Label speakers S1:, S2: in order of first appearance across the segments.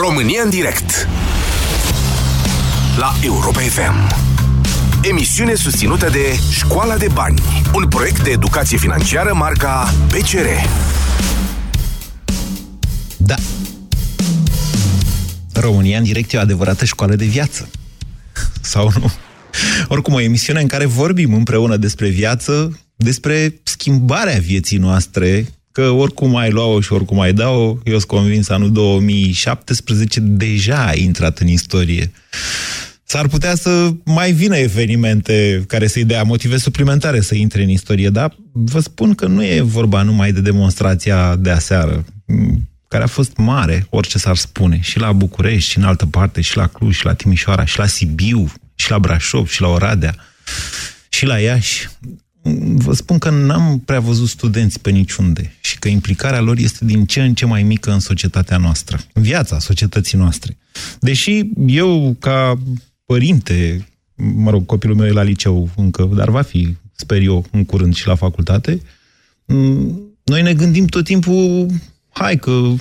S1: România în direct. La Europa FM Emisiune susținută de Școala de Bani Un proiect de educație financiară marca PCR
S2: Da. România în direct e o adevărată școală de viață. Sau nu? Oricum, o emisiune în care vorbim împreună despre viață, despre schimbarea vieții noastre, că oricum ai lua-o și oricum ai da-o, eu sunt convins, anul 2017 deja a intrat în istorie. S-ar putea să mai vină evenimente care să-i dea motive suplimentare să intre în istorie, dar vă spun că nu e vorba numai de demonstrația de aseară, care a fost mare, orice s-ar spune, și la București, și în altă parte, și la Cluj, și la Timișoara, și la Sibiu, și la Brașov, și la Oradea, și la Iași vă spun că n-am prea văzut studenți pe niciunde și că implicarea lor este din ce în ce mai mică în societatea noastră, în viața societății noastre. Deși eu, ca părinte, mă rog, copilul meu e la liceu încă, dar va fi, sper eu, în curând și la facultate, noi ne gândim tot timpul, hai că,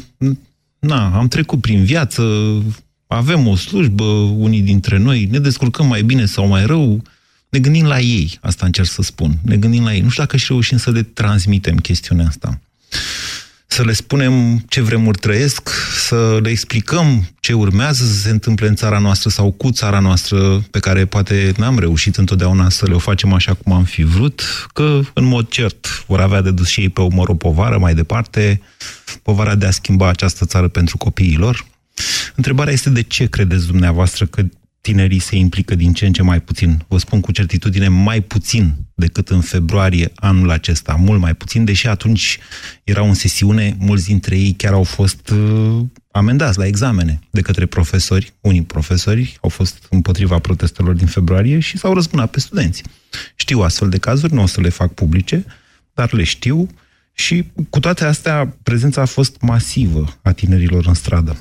S2: na, am trecut prin viață, avem o slujbă, unii dintre noi, ne descurcăm mai bine sau mai rău, ne gândim la ei, asta încerc să spun. Ne gândim la ei. Nu știu dacă și reușim să le transmitem chestiunea asta. Să le spunem ce vremuri trăiesc, să le explicăm ce urmează să se întâmple în țara noastră sau cu țara noastră, pe care poate n-am reușit întotdeauna să le o facem așa cum am fi vrut, că, în mod cert, vor avea de dus și ei pe umăr o povară mai departe, povara de a schimba această țară pentru copiii lor. Întrebarea este de ce credeți dumneavoastră că tinerii se implică din ce în ce mai puțin. Vă spun cu certitudine mai puțin decât în februarie anul acesta, mult mai puțin, deși atunci erau în sesiune, mulți dintre ei chiar au fost uh, amendați la examene de către profesori, unii profesori au fost împotriva protestelor din februarie și s-au răzbunat pe studenți. Știu astfel de cazuri, nu o să le fac publice, dar le știu și cu toate astea prezența a fost masivă a tinerilor în stradă.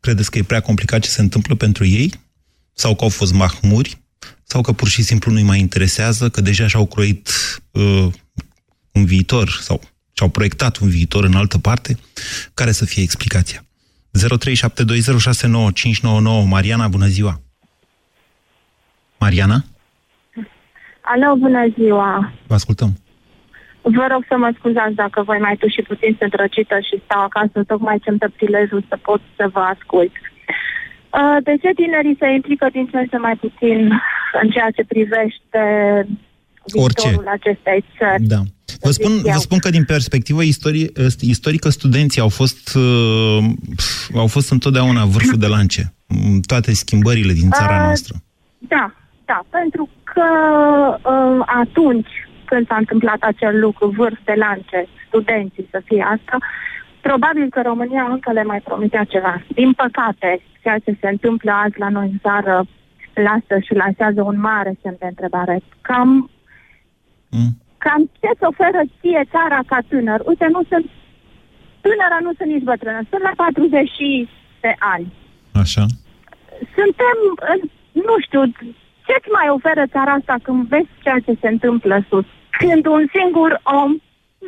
S2: Credeți că e prea complicat ce se întâmplă pentru ei? Sau că au fost mahmuri? Sau că pur și simplu nu-i mai interesează, că deja și-au croit uh, un viitor sau și-au proiectat un viitor în altă parte? Care să fie explicația? 0372069599 Mariana, bună ziua! Mariana?
S3: Alo, bună ziua!
S2: Vă ascultăm!
S3: Vă rog să mă scuzați dacă voi mai tu și puțin sunt răcită și stau acasă, tocmai ce-mi dă prilejul să pot să vă ascult. Uh, de ce tinerii se implică din ce în ce mai puțin în ceea ce privește viitorul
S2: Orice.
S3: acestei țări?
S2: Da. Vă spun, vă spun că din perspectivă istorie, istorică studenții au fost, uh, au fost întotdeauna vârful de lance. Toate schimbările din țara
S3: Uh,
S2: noastră.
S3: Da, da, pentru că uh, atunci când s-a întâmplat acel lucru, vârf de lance, studenții să fie asta, probabil că România încă le mai promitea ceva. Din păcate, ceea ce se întâmplă azi la noi în țară lasă și lansează un mare semn de întrebare. Cam,
S2: Mm.
S3: cam ce-ți oferă ție țara ca tânăr? Uite, nu sunt tânără, nu sunt nici bătrână, sunt la 40 de ani.
S2: Așa.
S3: Suntem, în- nu știu, ce-ți mai oferă țara asta când vezi ceea ce se întâmplă sus? Când un singur om,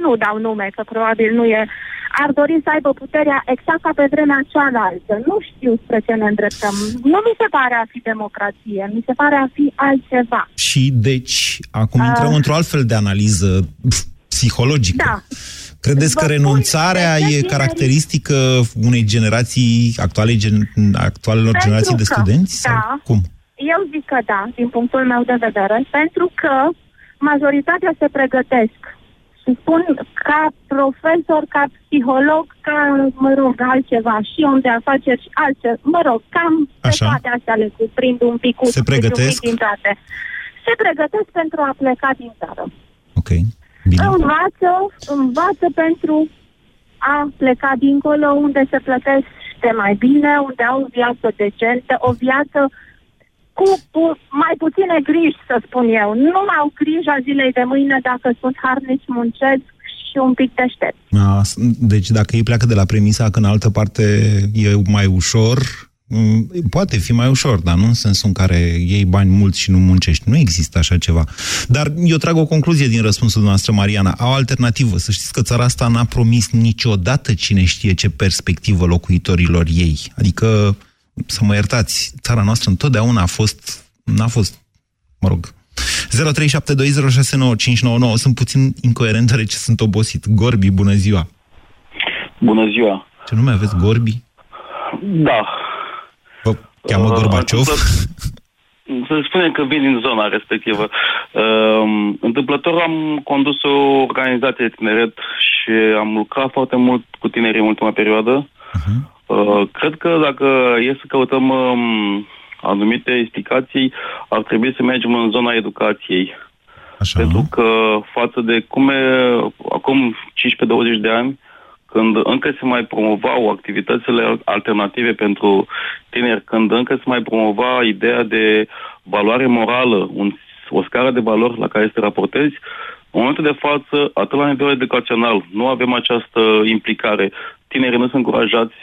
S3: nu dau nume, că probabil nu e, ar dori să aibă puterea exact ca pe vremea cealaltă. Nu știu spre ce ne îndreptăm. Nu mi se pare a fi democrație, mi se pare a fi altceva.
S2: Și deci, acum intrăm
S3: Ah.
S2: într-o altfel de analiză pf, psihologică.
S3: Da.
S2: Credeți
S3: Vă
S2: că
S3: spun
S2: renunțarea
S3: de ce
S2: e
S3: tinerii-
S2: caracteristică unei generații, actuale, gen, actualelor
S3: Pentru
S2: generații de
S3: că,
S2: studenți?
S3: da.
S2: Sau cum?
S3: Eu zic că da, din punctul meu de vedere, pentru că majoritatea se pregătesc. Și spun ca profesor, ca psiholog, ca, mă rog, altceva, și om de afaceri și altceva, mă rog, cam pe
S2: Așa.
S3: toate astea le cuprind un pic,
S2: Se pregătesc?
S3: un pic din toate. Se pregătesc pentru a pleca din țară.
S2: Ok. Bine.
S3: Învață, învață pentru a pleca dincolo unde se plătește mai bine, unde au o viață decentă, o viață cu pu- mai puține griji, să spun eu. Nu mai au grija zilei de mâine dacă sunt harnici, muncesc și un pic deștept.
S2: A, s- Deci dacă ei pleacă de la premisa că în altă parte e mai ușor, Mm, poate fi mai ușor, dar nu în sensul în care iei bani mulți și nu muncești. Nu există așa ceva. Dar eu trag o concluzie din răspunsul noastră, Mariana. Au alternativă. Să știți că țara asta n-a promis niciodată cine știe ce perspectivă locuitorilor ei. Adică, să mă iertați, țara noastră întotdeauna a fost, n-a fost, mă rog, 0372069599. Sunt puțin incoerent, ce sunt obosit. Gorbi, bună ziua!
S4: Bună ziua!
S2: Ce nume aveți, Gorbi?
S4: Da,
S2: Vă cheamă uh, Gorbaciov?
S4: Să spunem că vin din zona respectivă. Uh, întâmplător am condus o organizație de tineret și am lucrat foarte mult cu tinerii în ultima perioadă. Uh-huh. Uh, cred că dacă e să căutăm um, anumite explicații, ar trebui să mergem în zona educației. Așa. Pentru că față de cum e acum 15-20 de ani, când încă se mai promovau activitățile alternative pentru tineri, când încă se mai promova ideea de valoare morală, un, o scară de valori la care să te raportezi, în momentul de față, atât la nivel educațional, nu avem această implicare. Tinerii nu sunt încurajați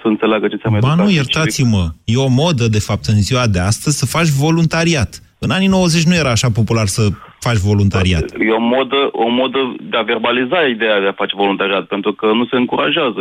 S4: să înțeleagă ce înseamnă
S2: Ba nu, iertați-mă, e o modă, de fapt, în ziua de astăzi să faci voluntariat. În anii 90 nu era așa popular să faci voluntariat.
S4: E o modă, o modă de a verbaliza ideea de a face voluntariat, pentru că nu se încurajează.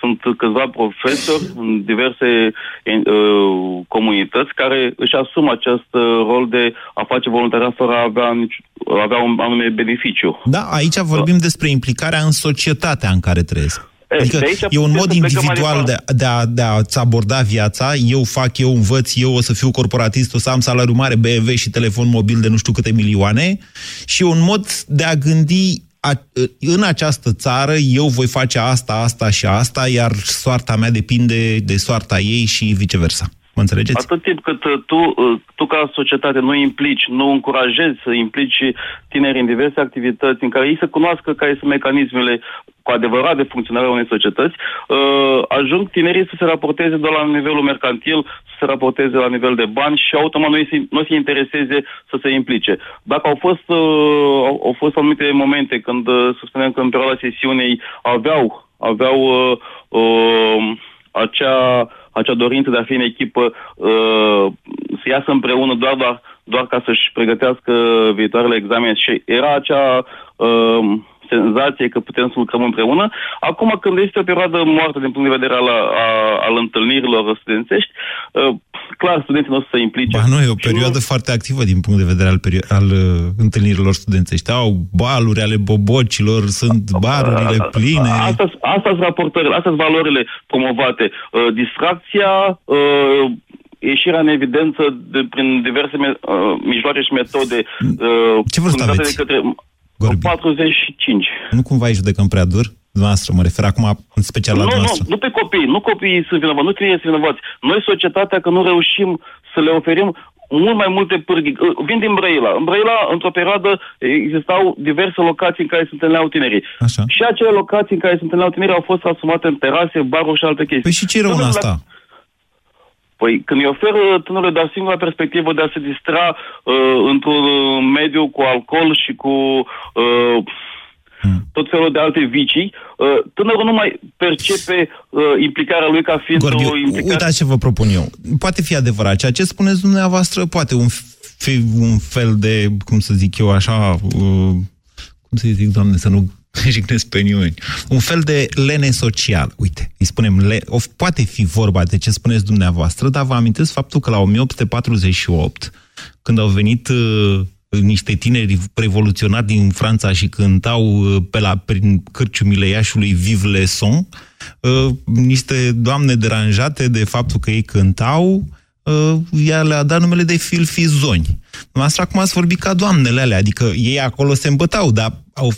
S4: Sunt câțiva profesori în diverse uh, comunități care își asumă acest uh, rol de a face voluntariat fără a avea, nici, a avea un anume beneficiu.
S2: Da, aici vorbim despre implicarea în societatea în care trăiesc. Adică e un mod individual de, de, a, de a-ți aborda viața, eu fac, eu învăț, eu o să fiu corporatist, o să am salariu mare, BMW și telefon mobil de nu știu câte milioane, și un mod de a gândi a, în această țară eu voi face asta, asta și asta, iar soarta mea depinde de soarta ei și viceversa. Mă înțelegeți?
S4: Atât timp cât uh, tu, uh, tu ca societate nu implici, nu încurajezi să implici tineri în diverse activități în care ei să cunoască care sunt mecanismele cu adevărat de funcționare a unei societăți, uh, ajung tinerii să se raporteze doar la nivelul mercantil, să se raporteze la nivel de bani și automat nu, se, nu se intereseze să se implice. Dacă au fost, au, au fost anumite momente când, să spunem că în perioada sesiunei aveau, aveau uh, uh, acea acea dorință de a fi în echipă, uh, să iasă împreună doar, doar, doar ca să-și pregătească viitoarele examene. Și era acea uh, senzație că putem să lucrăm împreună. Acum, când este o perioadă moartă din punct de vedere al, a, al întâlnirilor studențești, uh, clar, studenții nu o să se implice.
S2: Ba nu, e o perioadă nu... foarte activă din punct de vedere al, al uh, întâlnirilor studențești. Au baluri ale bobocilor, sunt barurile pline.
S4: Asta, asta sunt raportările, astea sunt valorile promovate. Uh, distracția, uh, ieșirea în evidență de, prin diverse me, uh, mijloace și metode.
S2: Uh, Ce vârstă aveți? De către,
S4: Gorbi. 45.
S2: Nu cumva îi judecăm prea dur? Dumneavoastră, mă refer acum în special la
S4: nu,
S2: dumneavoastră.
S4: Nu, nu pe copii, nu copiii sunt vinovați, nu trebuie să vinovați. Noi, societatea, că nu reușim să le oferim mult mai multe pârghii. Vin din Brăila. În Brăila, într-o perioadă, existau diverse locații în care se întâlneau tinerii.
S2: Așa.
S4: Și acele locații în care se întâlneau tinerii au fost asumate în terase, baruri și alte chestii.
S2: Păi și ce rău în asta? La
S4: Păi când îi oferă tânărului doar singura perspectivă de a se distra uh, într-un uh, mediu cu alcool și cu uh, hmm. tot felul de alte vicii, uh, tânărul nu mai percepe uh, implicarea lui ca fiind
S2: Gorghiu, o implicare... Uitați ce vă propun eu. Poate fi adevărat. Ceea ce spuneți dumneavoastră, poate un, fi un fel de, cum să zic eu așa, uh, cum să zic, doamne, să nu jignesc pe nimeni. Un fel de lene social. Uite, îi spunem, le, of, poate fi vorba de ce spuneți dumneavoastră, dar vă amintesc faptul că la 1848, când au venit uh, niște tineri revoluționari din Franța și cântau uh, pe la, prin cârciumile Iașului Vive le son, uh, niște doamne deranjate de faptul că ei cântau, uh, ea le-a dat numele de filfizoni. Noastră acum ați vorbit ca doamnele alea, adică ei acolo se îmbătau, dar au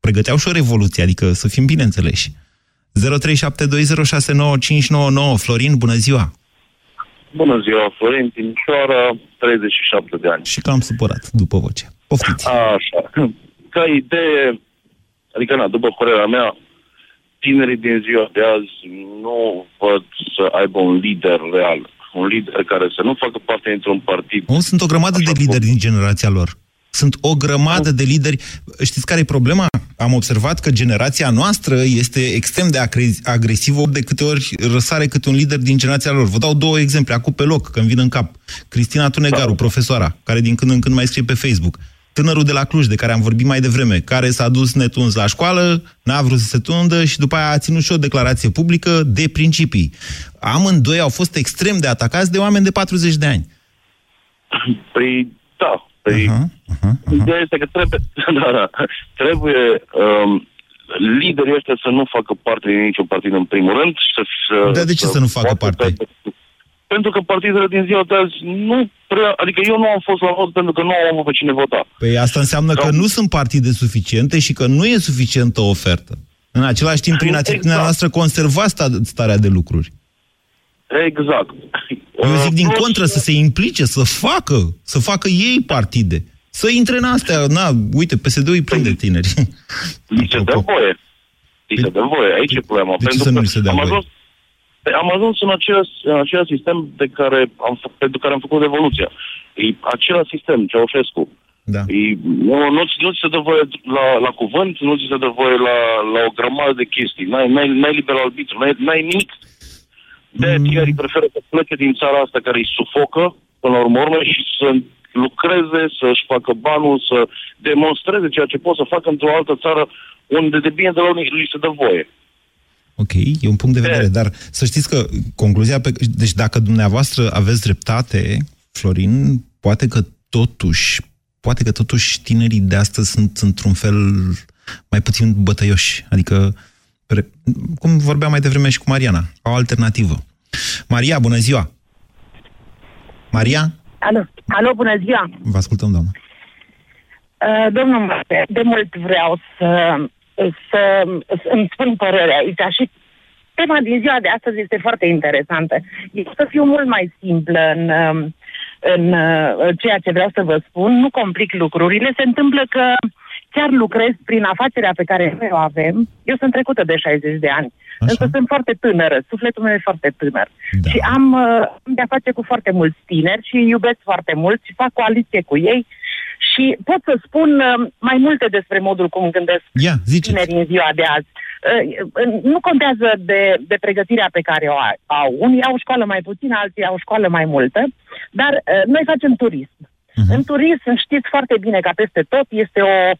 S2: pregăteau și o revoluție, adică să fim bine înțeleși. 0372069599 Florin, bună ziua!
S5: Bună ziua, Florin Timișoara, 37 de ani.
S2: Și cam supărat, după voce. Poftiți!
S5: Așa. Ca idee, adică, na, după părerea mea, tinerii din ziua de azi nu văd să aibă un lider real. Un lider care să nu facă parte dintr-un partid.
S2: Nu, sunt o grămadă de lideri cum... din generația lor. Sunt o grămadă de lideri. Știți care e problema? Am observat că generația noastră este extrem de agresivă de câte ori răsare câte un lider din generația lor. Vă dau două exemple, acum pe loc, când vin în cap. Cristina Tunegaru, da. profesoara, care din când în când mai scrie pe Facebook. Tânărul de la Cluj, de care am vorbit mai devreme, care s-a dus netuns la școală, n-a vrut să se tundă și după aia a ținut și o declarație publică de principii. Amândoi au fost extrem de atacați de oameni de 40 de ani.
S5: Păi, da, Păi, uh-huh, uh-huh, uh-huh. Ideea este că trebuie, da, da, trebuie um, liderii ăștia să nu facă parte din niciun partid în primul rând. Să,
S2: să, Dar de ce să, să nu facă parte? Pe,
S5: pentru că partidele din ziua de azi nu prea... Adică eu nu am fost la vot pentru că nu am avut pe cine vota.
S2: Păi asta înseamnă că, că nu sunt partide suficiente și că nu e suficientă ofertă. În același timp, prin atitudinea exact. noastră, conservați starea de lucruri.
S5: Exact.
S2: Eu zic din contră să se implice, să facă, să facă ei partide. Să intre în astea. Na, uite, PSD-ul îi prinde tineri.
S5: Li se dă voie. Li se dă voie. Aici e problema.
S2: De ce să nu se dă voie? Ajuns,
S5: am ajuns în același, în același sistem de care am, pentru care am făcut revoluția. E același sistem, Ceaușescu. Da. E, nu, nu, nu ți se dă voie la, la cuvânt, nu ți se dă voie la, la o grămadă de chestii. N-ai, n-ai, n-ai liber arbitru, n-ai, n-ai nimic de mm. tinerii preferă să plece din țara asta care îi sufocă, până la urmă, și să lucreze, să-și facă banul, să demonstreze ceea ce pot să facă într-o altă țară unde de bine de la unii li se dă voie.
S2: Ok, e un punct de vedere, de. dar să știți că concluzia pe... Deci dacă dumneavoastră aveți dreptate, Florin, poate că totuși, poate că totuși tinerii de astăzi sunt într-un fel mai puțin bătăioși. Adică cum vorbeam mai devreme și cu Mariana, o alternativă. Maria, bună ziua! Maria?
S6: Alo, alo bună ziua!
S2: Vă ascultăm, doamnă.
S6: Uh, domnul Marte, de mult vreau să, să, să îmi spun părerea aici și tema din ziua de astăzi este foarte interesantă. Este să fiu mult mai simplă în, în ceea ce vreau să vă spun, nu complic lucrurile. Se întâmplă că chiar lucrez prin afacerea pe care noi o avem. Eu sunt trecută de 60 de ani, Așa. însă sunt foarte tânără, sufletul meu e foarte tânăr. Da. Și am uh, de-a face cu foarte mulți tineri și iubesc foarte mult și fac coaliție cu ei și pot să spun uh, mai multe despre modul cum gândesc
S2: yeah,
S6: tinerii în ziua de azi. Uh, nu contează de, de pregătirea pe care o au. Unii au școală mai puțină, alții au școală mai multă, dar uh, noi facem turism. Uh-huh. În turism știți foarte bine că peste tot este o,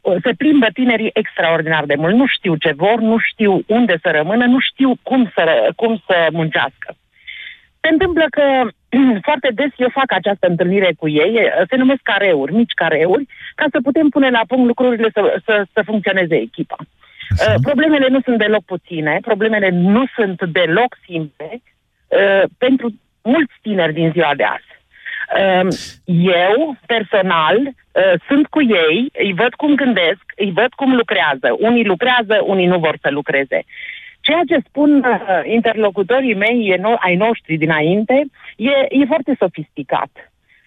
S6: o, se plimbă tinerii extraordinar de mult. Nu știu ce vor, nu știu unde să rămână, nu știu cum să, cum să muncească. Se întâmplă că foarte des eu fac această întâlnire cu ei, se numesc careuri, mici careuri, ca să putem pune la punct lucrurile să, să, să funcționeze echipa. Așa. Problemele nu sunt deloc puține, problemele nu sunt deloc simple uh, pentru mulți tineri din ziua de azi. Ehm, eu, personal, eh, sunt cu ei, îi văd cum gândesc, îi văd cum lucrează. Unii lucrează, unii nu vor să lucreze. Ceea ce spun eh, interlocutorii mei, ai noștri dinainte, e, e foarte sofisticat.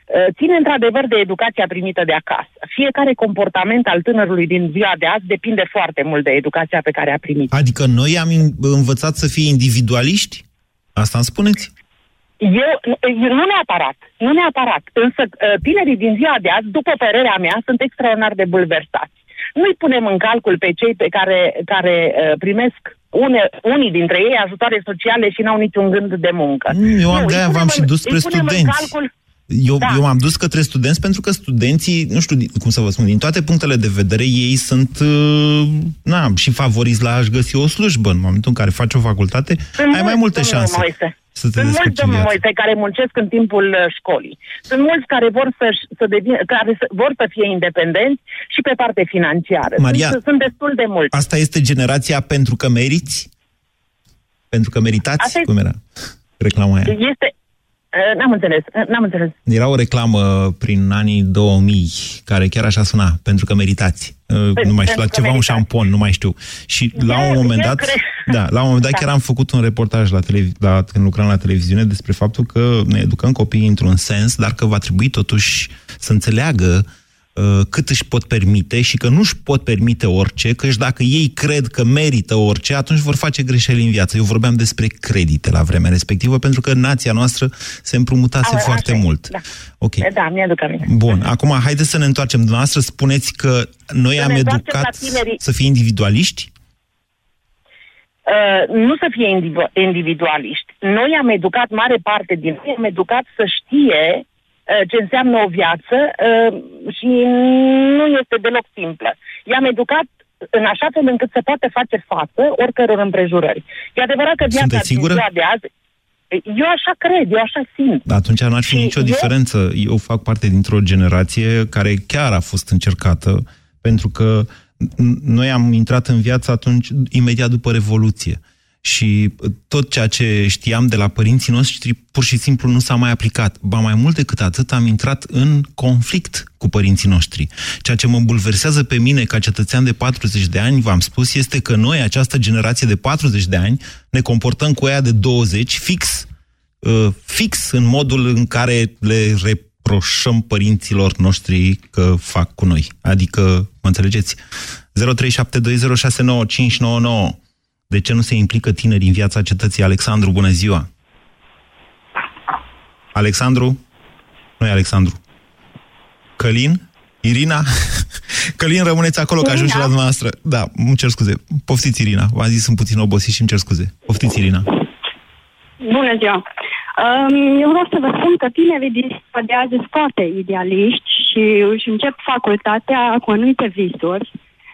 S6: Eh, ține într-adevăr de educația primită de acasă. Fiecare comportament al tânărului din ziua de azi depinde foarte mult de educația pe care a primit.
S2: Adică noi am învățat să fie individualiști? Asta îmi spuneți?
S6: Eu, nu neapărat, nu neapărat, însă ă, tinerii din ziua de azi, după părerea mea, sunt extraordinar de bulversați. Nu-i punem în calcul pe cei pe care, care ă, primesc une, unii dintre ei ajutoare sociale și n-au niciun gând de muncă.
S2: Eu am de v-am și dus spre studenți. Calcul, eu, da. eu am dus către studenți pentru că studenții, nu știu cum să vă spun, din toate punctele de vedere, ei sunt uh, na, și favoriți la a-și găsi o slujbă. În momentul în care faci o facultate, sunt ai mai multe șanse. Moise. Să te
S6: Sunt mulți domnul Moise care muncesc în timpul uh, școlii. Sunt mulți care vor să, să, devin, care vor să fie independenți și pe parte financiară.
S2: Maria,
S6: sunt, sunt destul de mulți.
S2: Asta este generația pentru că meriți? Pentru că meritați? Asta Cum era reclama aia?
S6: Este, Eh, n-am înțeles, eh, n-am înțeles.
S2: Era o reclamă prin anii 2000, care chiar așa suna, pentru că meritați. Pe, eh, nu mai știu, la ceva un șampon, nu mai știu. Și la un moment dat, da, la un moment dat da. chiar am făcut un reportaj la, televi- la când lucram la televiziune despre faptul că ne educăm copiii într-un sens, dar că va trebui totuși să înțeleagă uh, cât își pot permite și că nu își pot permite orice, că dacă ei cred că merită orice, atunci vor face greșeli în viață. Eu vorbeam despre credite la vremea respectivă, pentru că nația noastră se împrumutase A, foarte așa mult.
S6: Da. Ok. Da, mi-aduc aminte.
S2: Bun, acum haideți să ne întoarcem. Dumneavoastră spuneți că noi să am educat să fie individualiști?
S6: Uh, nu să fie individualiști. Noi am educat, mare parte din noi, am educat să știe uh, ce înseamnă o viață uh, și nu este deloc simplă. I-am educat în așa fel încât să poată face față oricăror împrejurări. E adevărat că viața din ziua de azi eu așa cred, eu așa simt.
S2: Atunci nu ar fi și nicio eu... diferență. Eu fac parte dintr-o generație care chiar a fost încercată, pentru că noi am intrat în viață atunci, imediat după Revoluție. Și tot ceea ce știam de la părinții noștri pur și simplu nu s-a mai aplicat. Ba mai mult decât atât, am intrat în conflict cu părinții noștri. Ceea ce mă bulversează pe mine ca cetățean de 40 de ani, v-am spus, este că noi, această generație de 40 de ani, ne comportăm cu ea de 20 fix, uh, fix în modul în care le reproșăm părinților noștri că fac cu noi. Adică, mă înțelegeți? 0372069599 De ce nu se implică tinerii în viața cetății? Alexandru, bună ziua! Alexandru? Nu e Alexandru. Călin? Irina? Călin, rămâneți acolo, că ajungi la dumneavoastră. Da, îmi cer scuze. Poftiți, Irina. V-am zis, sunt puțin obosit și îmi cer scuze. Poftiți, Irina.
S7: Bună ziua! Eu vreau să vă spun că tinerii din ziua de azi sunt foarte idealiști și își încep facultatea cu anumite visuri,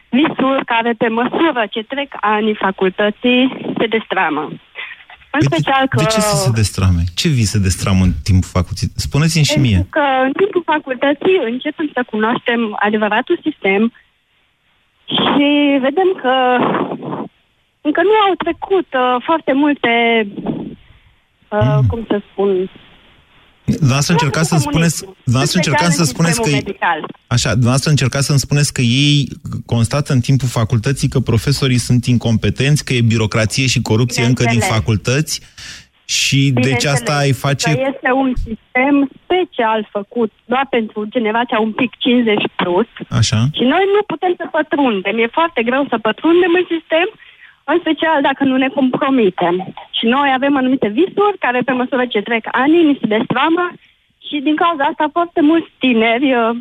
S7: visuri care pe măsură ce trec anii facultății se destramă.
S2: În păi special că... De ce să se destrame? Ce vi se destramă în timpul facultății? Spuneți-mi și mie.
S7: că în timpul facultății începem să cunoaștem adevăratul sistem și vedem că încă nu au trecut uh, foarte multe Uh, mm. cum să spun,
S2: Dumneavoastră încercați să spuneți, dumneavoastră încercați să spuneți că medical. așa, dumneavoastră încercați să spuneți că ei constată în timpul facultății că profesorii sunt incompetenți, că e birocrație și corupție încă din facultăți și deci asta ai face...
S7: Că este un sistem special făcut doar pentru generația un pic 50 plus.
S2: Așa.
S7: Și noi nu putem să pătrundem. E foarte greu să pătrundem în sistem în special dacă nu ne compromitem. Și noi avem anumite visuri care pe măsură ce trec ani ni se destramă și din cauza asta foarte mulți tineri...
S2: Uh,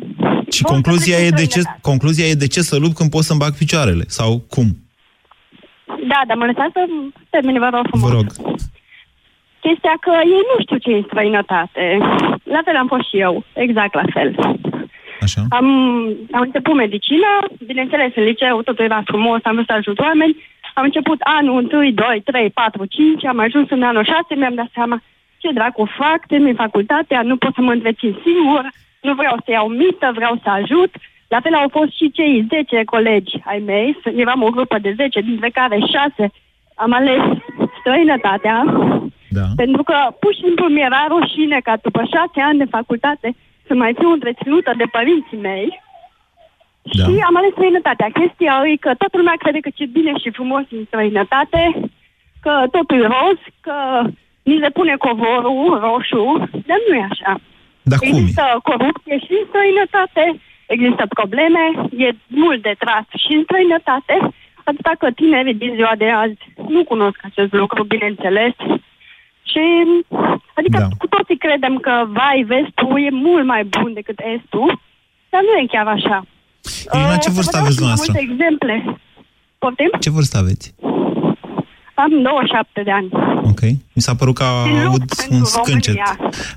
S2: și concluzia e, de ce, concluzia e de ce să lupt când pot să-mi bag picioarele? Sau cum?
S7: Da, dar mă lăsați să termin, vă rog frumos.
S2: Vă rog.
S7: Chestia că ei nu știu ce e străinătate. La fel am fost și eu, exact la fel.
S2: Așa.
S7: Am, am început medicină, bineînțeles, în liceu totul era frumos, am vrut să ajut oameni, am început anul 1, 2, 3, 4, 5, am ajuns în anul 6, mi-am dat seama ce dracu fac, termin facultatea, nu pot să mă întrețin singur, nu vreau să iau mită, vreau să ajut. La fel au fost și cei 10 colegi ai mei, eram o grupă de 10, dintre care 6 am ales străinătatea,
S2: da.
S7: pentru că pur și simplu mi-era rușine ca după 6 ani de facultate să mai fiu întreținută de părinții mei da. Și am ales străinătatea. Chestia e că toată lumea crede că ce bine și frumos în străinătate, că totul e roz, că ni se pune covorul roșu, dar nu e așa.
S2: Dar
S7: există
S2: cum
S7: corupție și în străinătate, există probleme, e mult de tras și în străinătate, atâta că tinerii din ziua de azi nu cunosc acest lucru, bineînțeles. Și, adică da. cu toții credem că, vai, vestul e mult mai bun decât estul, dar nu e chiar așa.
S2: Irina, ce vârstă aveți noastră?
S7: Multe exemple. Poftim?
S2: Ce vârstă aveți?
S7: Am 27 de ani.
S2: Ok. Mi s-a părut că aud un scâncet.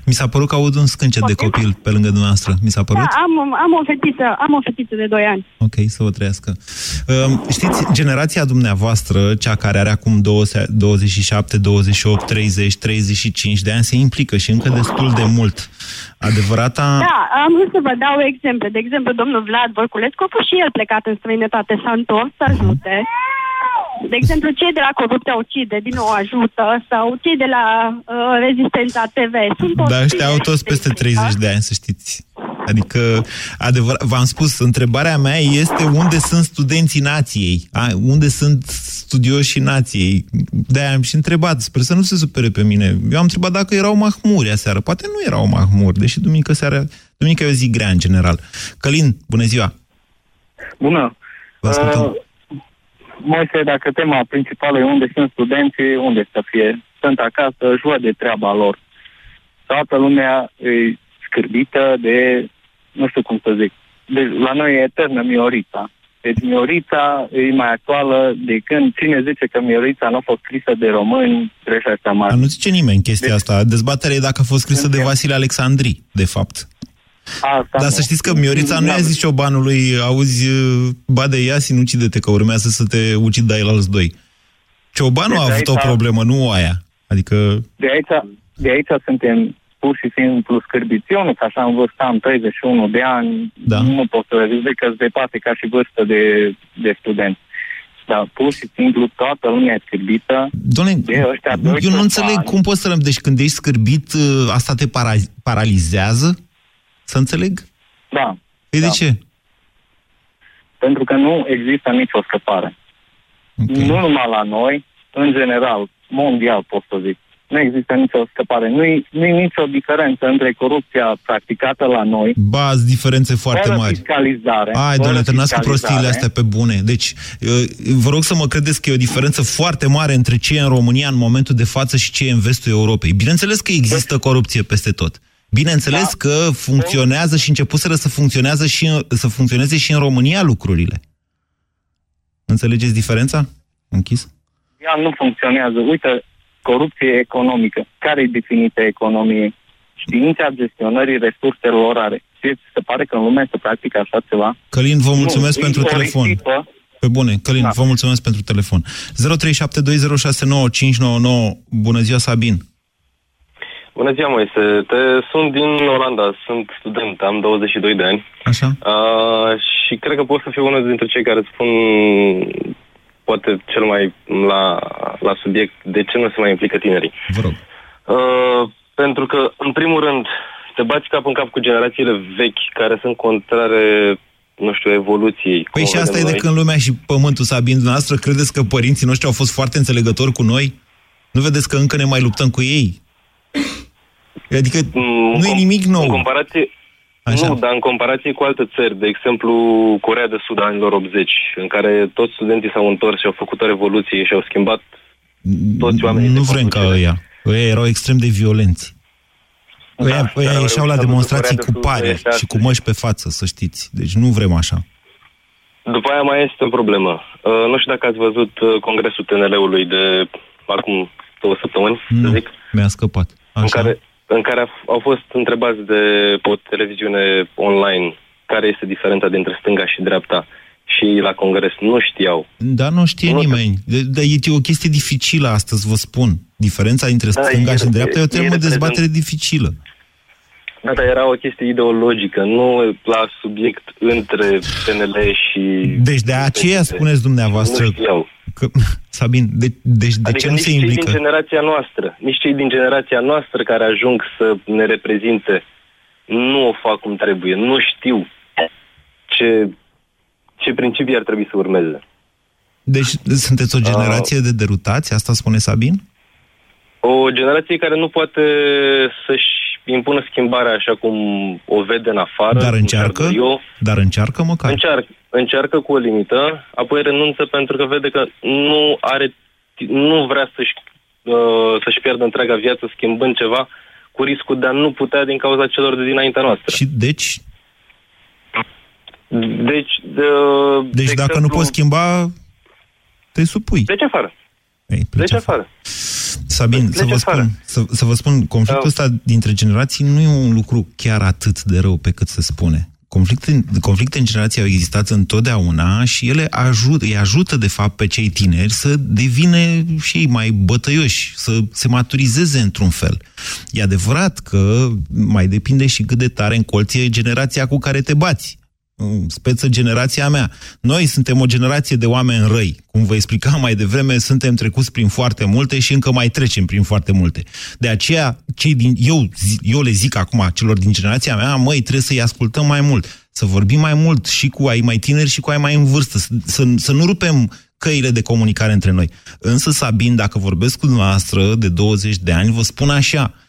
S2: Mi s-a părut că aud un scâncet de copil pe lângă dumneavoastră. Mi s-a părut?
S7: Da, am, am, o fetiță, am o fetiță de 2 ani.
S2: Ok, să o trăiască. Uh, știți, generația dumneavoastră, cea care are acum 27, 28, 30, 35 de ani, se implică și încă destul de mult. Adevărata...
S7: Da, am vrut să vă dau exemple. De exemplu, domnul Vlad Vorculescu a fost și el plecat în străinătate, s-a întors să ajute. Uh-huh de exemplu, cei de la Corupția Ucide, din nou ajută, sau cei de la uh, Rezistența TV. Sunt
S2: Dar ăștia au toți peste 30 de ani, să știți. Adică, adevăr, v-am spus, întrebarea mea este unde sunt studenții nației? A, unde sunt studioșii nației? De-aia am și întrebat, sper să nu se supere pe mine. Eu am întrebat dacă erau mahmuri aseară. Poate nu erau mahmuri, deși duminică seara, duminică e o zi grea în general. Călin, bună ziua!
S8: Bună!
S2: Vă ascultăm. Uh,
S8: Moise, dacă tema principală e unde sunt studenții, unde să fie? Sunt acasă, își văd de treaba lor. Toată lumea e scârbită de, nu știu cum să zic, de, la noi e eternă Miorița. Deci Miorița e mai actuală de când cine zice că Miorița nu a fost scrisă de români, greșește mare.
S2: Dar nu zice nimeni chestia deci, asta. Dezbaterea e dacă a fost scrisă de Vasile Alexandri, de fapt.
S8: Asta
S2: Dar să știți că Miorița nu i-a zis ciobanului, auzi, ba de ia, sinucide-te, că urmează să te ucid de alți doi. Ciobanul deci a avut aici, o problemă, nu aia. Adică...
S8: De aici, de aici suntem pur și simplu scârbiți. Eu nu, că așa în vârstă am 31 de ani, da. nu pot să zic că departe ca și vârstă de, de student. Dar pur și simplu toată lumea e scârbită.
S2: Doamne, eu nu înțeleg ani. cum poți să... Deci când ești scârbit, ă, asta te para- paralizează? Să înțeleg?
S8: Da.
S2: Păi da. de ce?
S8: Pentru că nu există nicio scăpare. Okay. Nu numai la noi, în general, mondial pot să zic. Nu există nicio scăpare. Nu-i, nu nicio diferență între corupția practicată la noi.
S2: Ba, diferențe foarte
S8: fără
S2: mari.
S8: fiscalizare.
S2: Ai, doamne, terminați cu prostiile astea pe bune. Deci, vă rog să mă credeți că e o diferență foarte mare între ce e în România în momentul de față și ce e în vestul Europei. Bineînțeles că există deci- corupție peste tot. Bineînțeles da. că funcționează și începuseră să, funcționează și, să funcționeze și în România lucrurile. Înțelegeți diferența? Închis?
S8: Ea nu funcționează. Uite, corupție economică. Care e definiția economiei? Știința gestionării resurselor orare. Ție se pare că în lume se practică așa ceva?
S2: Călin, vă mulțumesc nu, pentru telefon. Echipă. Pe bune, Călin, da. vă mulțumesc pentru telefon. 0372069599. Bună ziua, Sabin.
S9: Bună ziua, Moise. Te, sunt din Olanda, sunt student, am 22 de ani.
S2: Așa.
S9: Uh, și cred că pot să fiu unul dintre cei care spun poate cel mai la, la subiect de ce nu se mai implică tinerii.
S2: Vă rog.
S9: Uh, pentru că, în primul rând, te bați cap în cap cu generațiile vechi care sunt contrare nu știu, evoluției.
S2: Păi și asta e de când lumea și pământul s-a bine dumneavoastră. Credeți că părinții noștri au fost foarte înțelegători cu noi? Nu vedeți că încă ne mai luptăm cu ei? Adică mm, nu e nimic nou.
S9: În comparație, Așa. Nu, dar în comparație cu alte țări, de exemplu Corea de Sud anilor 80, în care toți studenții s-au întors și au făcut o revoluție și au schimbat toți oamenii.
S2: Nu vrem ca ăia. Ăia erau extrem de violenți. Da, ăia, ăia ieșeau la demonstrații cu pare și cu măști pe față, să știți. Deci nu vrem așa.
S9: După aia mai este o problemă. Uh, nu știu dacă ați văzut uh, congresul TNL-ului de acum două săptămâni,
S2: nu,
S9: să zic.
S2: mi-a scăpat. Așa.
S9: În care în care au fost întrebați de o televiziune online care este diferența dintre stânga și dreapta și la congres nu știau.
S2: Da, nu știe nu nimeni. Dar e o chestie dificilă astăzi, vă spun. Diferența între da, stânga e, și dreapta e o temă de dezbatere dificilă.
S9: Da, dar era o chestie ideologică, nu la subiect între PNL și...
S2: Deci de aceea spuneți dumneavoastră... Nu știau. Că, Sabin, de, deci de
S9: adică
S2: ce nu se implică?
S9: Nici cei din generația noastră, nici cei din generația noastră care ajung să ne reprezinte nu o fac cum trebuie, nu știu ce, ce principii ar trebui să urmeze.
S2: Deci sunteți o generație uh, de derutați, asta spune Sabin?
S9: O generație care nu poate să-și impună schimbarea așa cum o vede în afară.
S2: Dar încearcă? Eu. Dar încearcă măcar?
S9: Încearcă, încearcă cu o limită, apoi renunță pentru că vede că nu are, nu vrea să-și, uh, să-și pierdă întreaga viață schimbând ceva cu riscul de a nu putea din cauza celor de dinaintea noastră.
S2: Și deci?
S9: Deci, de,
S2: deci de dacă exemplu, nu poți schimba, te supui.
S9: Deci afară.
S2: Ei,
S9: plece afară. afară.
S2: Sabin, să vă, spun, să, să vă spun, conflictul ăsta da. dintre generații nu e un lucru chiar atât de rău pe cât se spune. Conflicte, conflicte în generații au existat întotdeauna și ele ajută, îi ajută, de fapt, pe cei tineri să devină și ei mai bătăioși, să se maturizeze într-un fel. E adevărat că mai depinde și cât de tare încolție generația cu care te bați. Speță generația mea. Noi suntem o generație de oameni răi. Cum vă explicam mai devreme, suntem trecuți prin foarte multe și încă mai trecem prin foarte multe. De aceea, cei din, eu, eu le zic acum celor din generația mea, măi, trebuie să-i ascultăm mai mult, să vorbim mai mult și cu ai mai tineri și cu ai mai în vârstă, să, să, să nu rupem căile de comunicare între noi. Însă, Sabin, dacă vorbesc cu dumneavoastră de 20 de ani, vă spun așa, uh,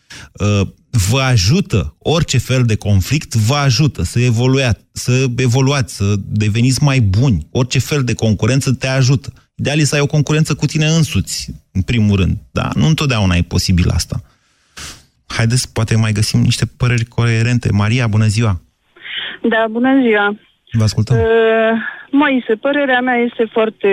S2: vă ajută, orice fel de conflict vă ajută să, evoluați, să evoluați, să deveniți mai buni. Orice fel de concurență te ajută. Ideal e să ai o concurență cu tine însuți, în primul rând. Da, nu întotdeauna e posibil asta. Haideți, poate mai găsim niște păreri coerente. Maria, bună ziua!
S10: Da, bună ziua!
S2: Vă ascultăm. Uh,
S10: Moise, părerea mea este foarte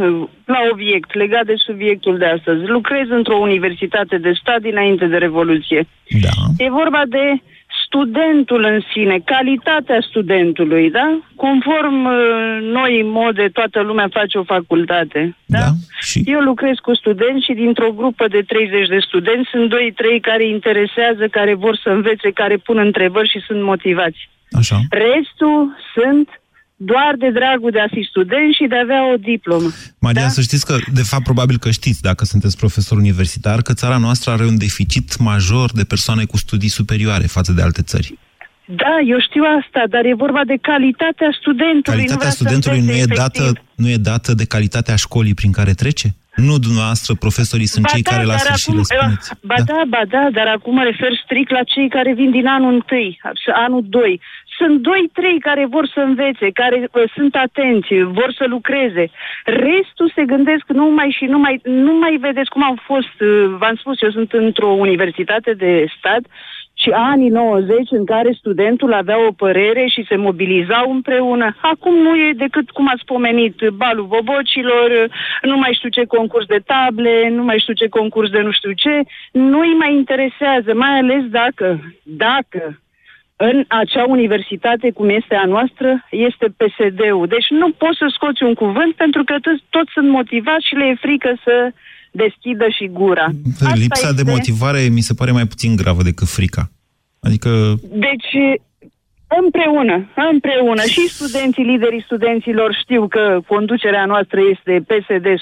S10: uh, la obiect, legat de subiectul de astăzi. Lucrez într-o universitate de stat dinainte de Revoluție.
S2: Da.
S10: E vorba de studentul în sine, calitatea studentului, da? Conform uh, noi mode, toată lumea face o facultate. Da? da și... Eu lucrez cu studenți și dintr-o grupă de 30 de studenți sunt 2-3 care interesează, care vor să învețe, care pun întrebări și sunt motivați.
S2: Așa.
S10: Restul sunt doar de dragul de a fi student și de a avea o diplomă.
S2: Maria, da? să știți că, de fapt, probabil că știți, dacă sunteți profesor universitar, că țara noastră are un deficit major de persoane cu studii superioare față de alte țări.
S10: Da, eu știu asta, dar e vorba de calitatea studentului.
S2: Calitatea nu studentului nu e, dată, nu e dată de calitatea școlii prin care trece? Nu dumneavoastră, profesorii sunt ba cei da, care la sfârșit le spuneți.
S10: Ba da. da, ba da, dar acum mă refer strict la cei care vin din anul 1, anul 2. Sunt doi, trei care vor să învețe, care uh, sunt atenți, vor să lucreze. Restul se gândesc numai și numai, nu mai vedeți cum au fost, uh, v-am spus, eu sunt într-o universitate de stat și anii 90 în care studentul avea o părere și se mobilizau împreună. Acum nu e decât, cum ați pomenit, balul bobocilor, nu mai știu ce concurs de table, nu mai știu ce concurs de nu știu ce. Nu-i mai interesează, mai ales dacă, dacă în acea universitate, cum este a noastră, este PSD-ul. Deci nu poți să scoți un cuvânt pentru că toți, toți sunt motivați și le e frică să deschidă și gura.
S2: Asta Lipsa este... de motivare mi se pare mai puțin gravă decât frica. Adică...
S10: Deci, împreună, împreună. Și studenții, liderii studenților știu că conducerea noastră este PSD 100%,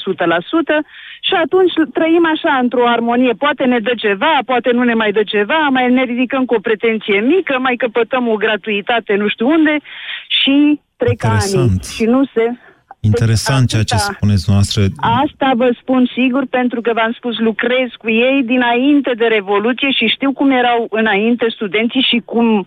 S10: și atunci trăim așa, într-o armonie. Poate ne dă ceva, poate nu ne mai dă ceva, mai ne ridicăm cu o pretenție mică, mai căpătăm o gratuitate nu știu unde și trec ani și nu se...
S2: Interesant deci, ceea ce spuneți noastră.
S10: Asta vă spun sigur pentru că v-am spus, lucrez cu ei dinainte de Revoluție și știu cum erau înainte studenții și cum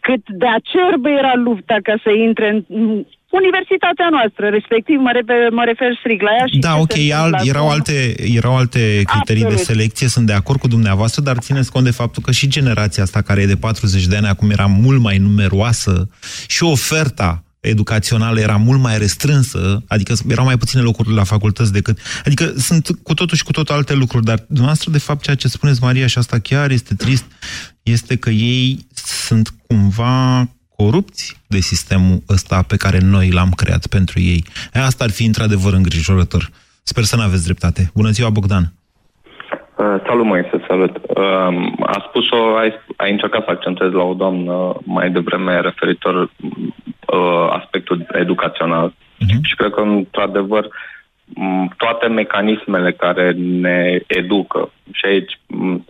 S10: cât de acerbă era lupta ca să intre în universitatea noastră, respectiv mă refer, mă refer strict la ea. Și
S2: da, ok, al, erau, alte, erau alte criterii Absolut. de selecție, sunt de acord cu dumneavoastră, dar țineți cont de faptul că și generația asta, care e de 40 de ani, acum era mult mai numeroasă și oferta educațională era mult mai restrânsă, adică erau mai puține locuri la facultăți decât... Adică sunt cu totul și cu totul alte lucruri, dar dumneavoastră, de fapt, ceea ce spuneți, Maria, și asta chiar este trist, este că ei sunt cumva corupți de sistemul ăsta pe care noi l-am creat pentru ei. Asta ar fi într-adevăr îngrijorător. Sper să nu aveți dreptate. Bună ziua, Bogdan!
S11: Uh, salut, Moise, salut. Uh, a spus-o, ai, ai încercat să accentezi la o doamnă mai devreme referitor uh, aspectul educațional. Uh-huh. Și cred că, într-adevăr, toate mecanismele care ne educă, și aici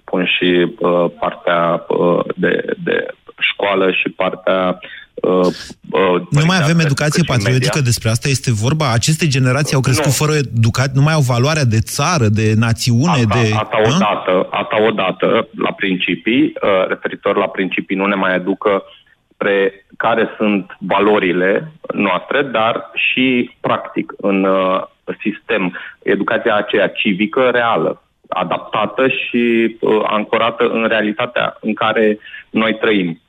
S11: spun și uh, partea uh, de, de școală și partea
S2: Uh, uh, nu mai avem educație patriotică, media. despre asta este vorba? Aceste generații au crescut nu. fără educat, nu mai au valoarea de țară, de națiune,
S11: asta,
S2: de...
S11: Asta odată, asta odată, la principii, uh, referitor la principii, nu ne mai educă spre care sunt valorile noastre, dar și practic în uh, sistem. Educația aceea civică reală, adaptată și uh, ancorată în realitatea în care noi trăim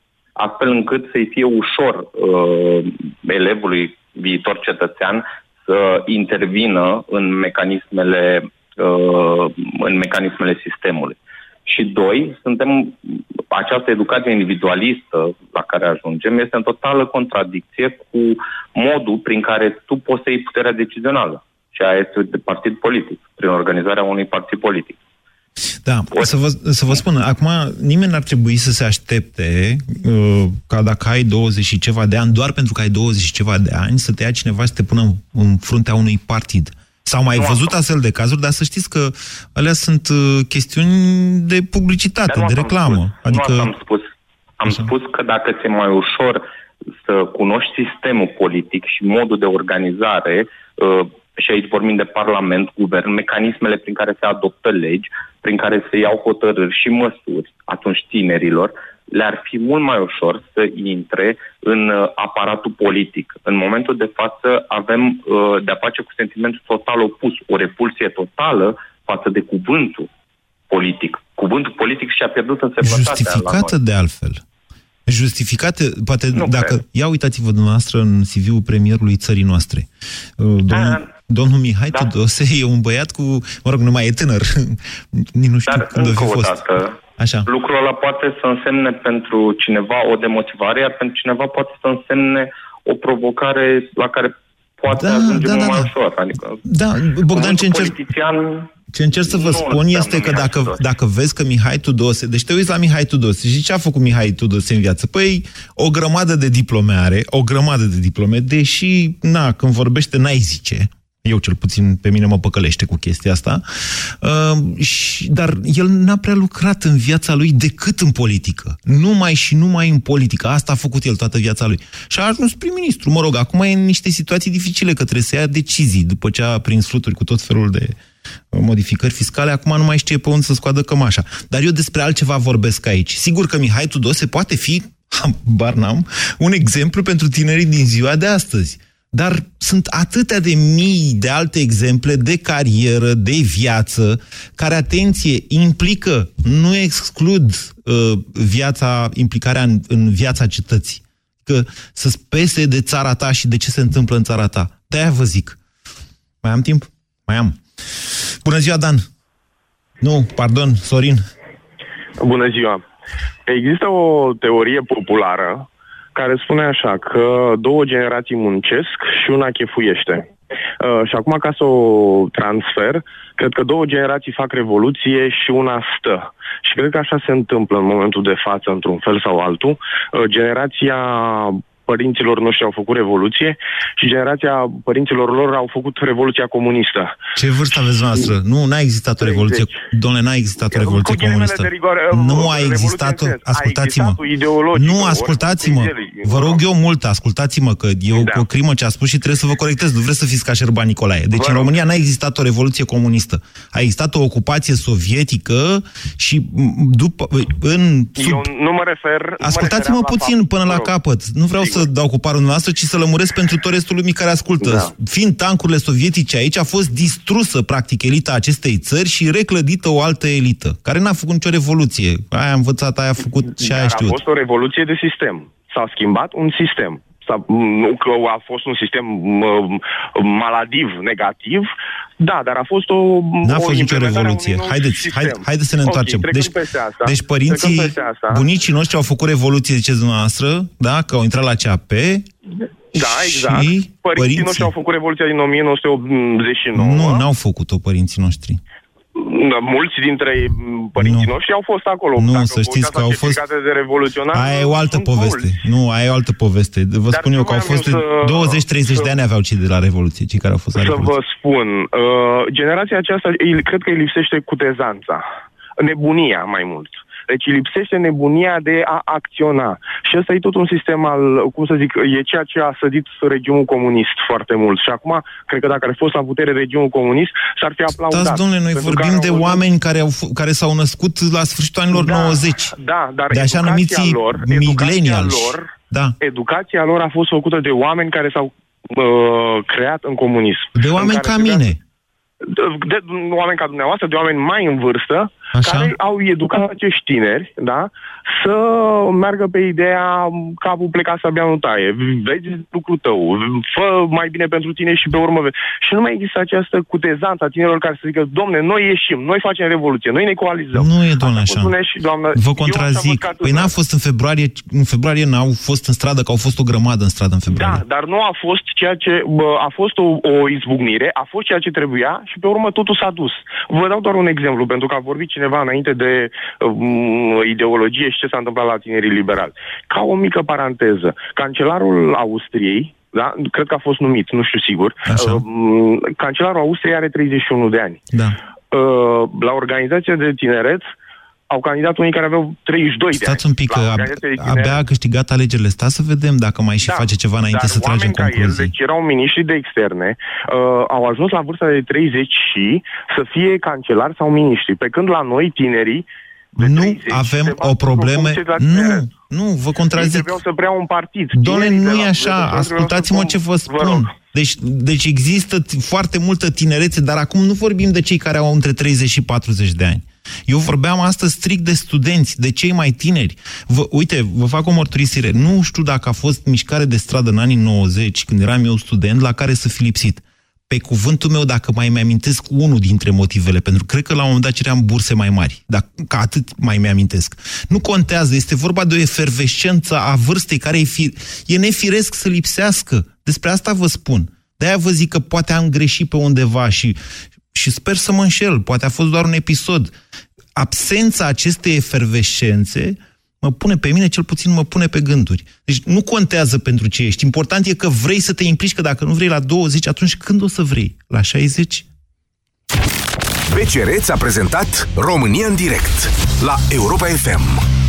S11: astfel încât să-i fie ușor uh, elevului, viitor cetățean, să intervină în mecanismele, uh, în mecanismele sistemului. Și doi, suntem, această educație individualistă la care ajungem este în totală contradicție cu modul prin care tu poți să iei puterea decizională. Și aia este de partid politic, prin organizarea unui partid politic.
S2: Da, să vă, să vă spun, acum nimeni n-ar trebui să se aștepte uh, ca dacă ai 20 și ceva de ani, doar pentru că ai 20 și ceva de ani, să te ia cineva să te pună în, în fruntea unui partid. S-au mai văzut astfel de cazuri, dar să știți că alea sunt uh, chestiuni de publicitate, de reclamă.
S11: Spus. Adică... Nu am spus. Am Așa. spus că dacă ți-e mai ușor să cunoști sistemul politic și modul de organizare, uh, și aici vorbim de Parlament, Guvern, mecanismele prin care se adoptă legi, prin care se iau hotărâri și măsuri atunci tinerilor, le-ar fi mult mai ușor să intre în uh, aparatul politic. În momentul de față avem uh, de-a face cu sentimentul total opus, o repulsie totală față de cuvântul politic. Cuvântul politic și-a pierdut însemnătatea.
S2: Justificată de altfel. Justificate, poate nu dacă... Cred. Ia uitați-vă dumneavoastră în CV-ul premierului țării noastre. Uh, domnul, Domnul Mihai da. Tudose e un băiat cu, mă rog, nu mai e tânăr, nici nu știu Dar când o fi fost. Dată,
S11: Așa. Lucrul ăla poate să însemne pentru cineva o demotivare, iar pentru cineva poate să însemne o provocare la care poate da, ajunge da, da, mai da. ușor. Adică,
S2: da, Bogdan, ce încerc, politician, ce încerc să vă spun este că dacă, dacă vezi că Mihai Tudose, deci te uiți la Mihai Tudose și ce a făcut Mihai Tudose în viață? Păi o grămadă de diplome are, o grămadă de diplome, deși, na, când vorbește n-ai zice, eu cel puțin pe mine mă păcălește cu chestia asta, uh, și, dar el n-a prea lucrat în viața lui decât în politică. Numai și numai în politică. Asta a făcut el toată viața lui. Și a ajuns prim-ministru. Mă rog, acum e în niște situații dificile că trebuie să ia decizii după ce a prins fluturi cu tot felul de uh, modificări fiscale, acum nu mai știe pe unde să scoadă cămașa. Dar eu despre altceva vorbesc aici. Sigur că Mihai Tudose poate fi, barnam, un exemplu pentru tinerii din ziua de astăzi dar sunt atâtea de mii de alte exemple de carieră, de viață, care, atenție, implică, nu exclud uh, viața, implicarea în, în viața cetății. Că să-ți pese de țara ta și de ce se întâmplă în țara ta. De-aia vă zic. Mai am timp? Mai am. Bună ziua, Dan! Nu, pardon, Sorin.
S12: Bună ziua! Există o teorie populară care spune așa că două generații muncesc și una chefuiește. Uh, și acum, ca să o transfer, cred că două generații fac revoluție și una stă. Și cred că așa se întâmplă în momentul de față, într-un fel sau altul. Uh, generația părinților noștri au făcut revoluție și generația părinților lor au făcut revoluția comunistă.
S2: Ce vârstă aveți noastră? Nu, n-a existat o revoluție. Domnule, n-a existat o revoluție comunistă. Rigoare, nu a existat o... Ascultați-mă. Nu, ascultați-mă. Vă rog eu mult, ascultați-mă, că e o, da. o crimă ce a spus și trebuie să vă corectez. Nu vreți să fiți ca Șerban Nicolae. Deci Vă în România n-a existat o revoluție comunistă. A existat o ocupație sovietică și după... În,
S12: sub... Eu nu mă refer...
S2: Ascultați-mă puțin până la capăt. Nu vreau să să dau cu parul noastră, ci să lămuresc pentru tot restul lumii care ascultă. Da. Fiind tancurile sovietice aici, a fost distrusă, practic, elita acestei țări și reclădită o altă elită, care n-a făcut nicio revoluție. Aia a învățat, aia a făcut și aia știut.
S12: a fost o revoluție de sistem. S-a schimbat un sistem nu că a fost un sistem maladiv, negativ, da, dar a fost o...
S2: N-a o fost nicio revoluție. Haideți, haide, haideți să ne întoarcem. Okay, deci, asta, deci părinții, asta. bunicii noștri au făcut revoluție, ziceți dumneavoastră, da? Că au intrat la CAP.
S12: Da, exact. Părinții, părinții noștri au făcut revoluția din 1989.
S2: Nu, n-au făcut-o părinții noștri.
S12: Da, mulți dintre părinții nu. noștri au fost acolo.
S2: Nu, Dacă să știți că au fost...
S12: de revoluționar,
S2: aia e o altă poveste. Mulți. Nu, aia e o altă poveste. Vă Dar spun eu că au fost 20-30 să... de ani aveau cei de la Revoluție, cei care au fost la
S12: Să vă spun, uh, generația aceasta, cred că îi lipsește cutezanța. Nebunia, mai mult. Deci lipsește nebunia de a acționa. Și ăsta e tot un sistem al, cum să zic, e ceea ce a sădit regimul comunist foarte mult. Și acum, cred că dacă ar fi fost la putere regimul comunist, s-ar fi aplaudat.
S2: Stați, domnule, noi vorbim de au... oameni care, au, care s-au născut la sfârșitul anilor
S12: da,
S2: 90.
S12: Da, dar
S2: de așa numiții
S12: lor,
S2: millennials.
S12: Lor, da. Educația lor a fost făcută de oameni care s-au uh, creat în comunism.
S2: De oameni ca mine.
S12: De, de, de oameni ca dumneavoastră, de oameni mai în vârstă, Așa? care au educat acești tineri, da, să meargă pe ideea capul plecat să abia nu taie. Vezi lucrul tău, fă mai bine pentru tine și pe urmă vezi. Și nu mai există această cutezanță a tinerilor care să zică, domne, noi ieșim, noi facem revoluție, noi ne coalizăm.
S2: Nu e, doamne, așa. Și, doamnă, Vă contrazic. Păi n-a fost în februarie, în februarie n-au fost în stradă, că au fost o grămadă în stradă în februarie.
S12: Da, dar nu a fost ceea ce, bă, a fost o, o izbucnire, a fost ceea ce trebuia și pe urmă totul s-a dus. Vă dau doar un exemplu, pentru că a vorbit cineva înainte de um, ideologie și ce s-a întâmplat la tinerii liberali. Ca o mică paranteză, cancelarul Austriei, da? cred că a fost numit, nu știu sigur, uh, cancelarul Austriei are 31 de ani.
S2: Da.
S12: Uh, la organizația de tineret au candidat unii care aveau 32
S2: Stați
S12: de ani.
S2: un pic, că ab- abia a câștigat alegerile. Stați să vedem dacă mai și
S12: Da,
S2: face ceva înainte
S12: dar
S2: să tragem
S12: oameni ca el,
S2: concluzii.
S12: deci erau miniștri de externe, uh, au ajuns la vârsta de 30 și să fie cancelari sau miniștri. Pe când la noi, tinerii,
S2: Nu avem o problemă... Nu, nu, vă
S12: ei
S2: contrazic.
S12: trebuiau să preia un partid.
S2: Doamne,
S12: Tinerii de
S2: nu
S12: la-
S2: e așa.
S12: de la-
S2: Ascultați-mă ce vă spun. Deci, deci există t- foarte multă tinerețe, dar acum nu vorbim de cei care au între 30 și 40 de ani. Eu vorbeam astăzi strict de studenți, de cei mai tineri. Vă, uite, vă fac o mărturisire. Nu știu dacă a fost mișcare de stradă în anii 90, când eram eu student, la care să fi lipsit. Pe cuvântul meu, dacă mai mi-amintesc unul dintre motivele, pentru că cred că la un moment dat ceream burse mai mari, dar ca atât mai mi-amintesc. Nu contează, este vorba de o efervescență a vârstei care e, fi, e nefiresc să lipsească. Despre asta vă spun. De-aia vă zic că poate am greșit pe undeva și, și sper să mă înșel, poate a fost doar un episod. Absența acestei efervescențe mă pune pe mine, cel puțin mă pune pe gânduri. Deci nu contează pentru ce ești. Important e că vrei să te implici, că dacă nu vrei la 20, atunci când o să vrei? La 60?
S1: BCR ți-a prezentat România în direct la Europa FM.